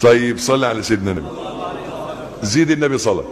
طيب صلي على سيدنا النبي. زيد النبي صلاه